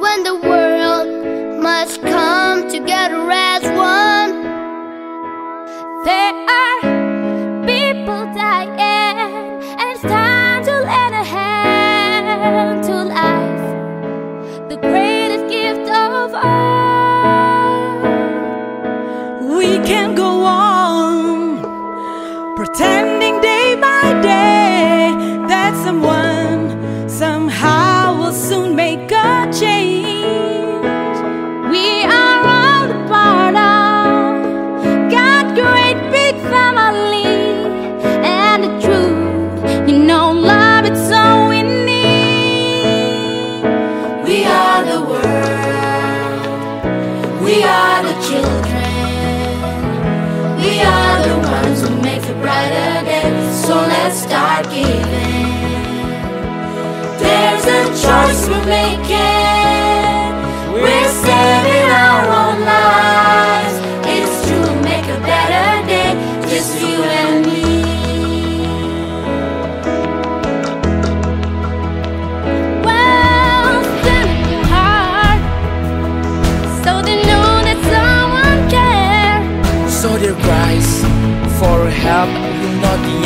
when the world must come together as one. There are people dying, and it's time to lend a hand to life, the greatest gift of all. We can go on pretending day by day that someone will soon make a change. We are all a part of God's great big family, and the truth, you know, love it's all we need. We are the world. We are the children. Choice we're. We're saving our own lives. It's to make a better day. Just you and me. Well, send it so they know that someone cares. So for help not be